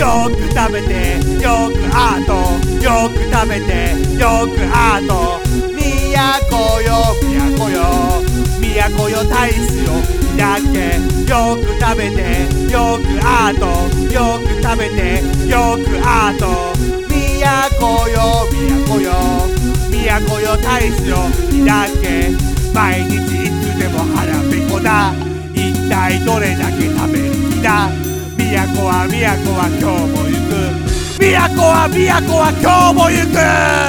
よく食べてよくアートよく食べてよくアート都よ都よ都よ大使よだけよく食べてよくアートよく食べてよくアート都よ都よ都よ大使よだけ毎日いつでも腹ペコだ一体どれだけ食べ都は都は今日も行く都は都は今日も行く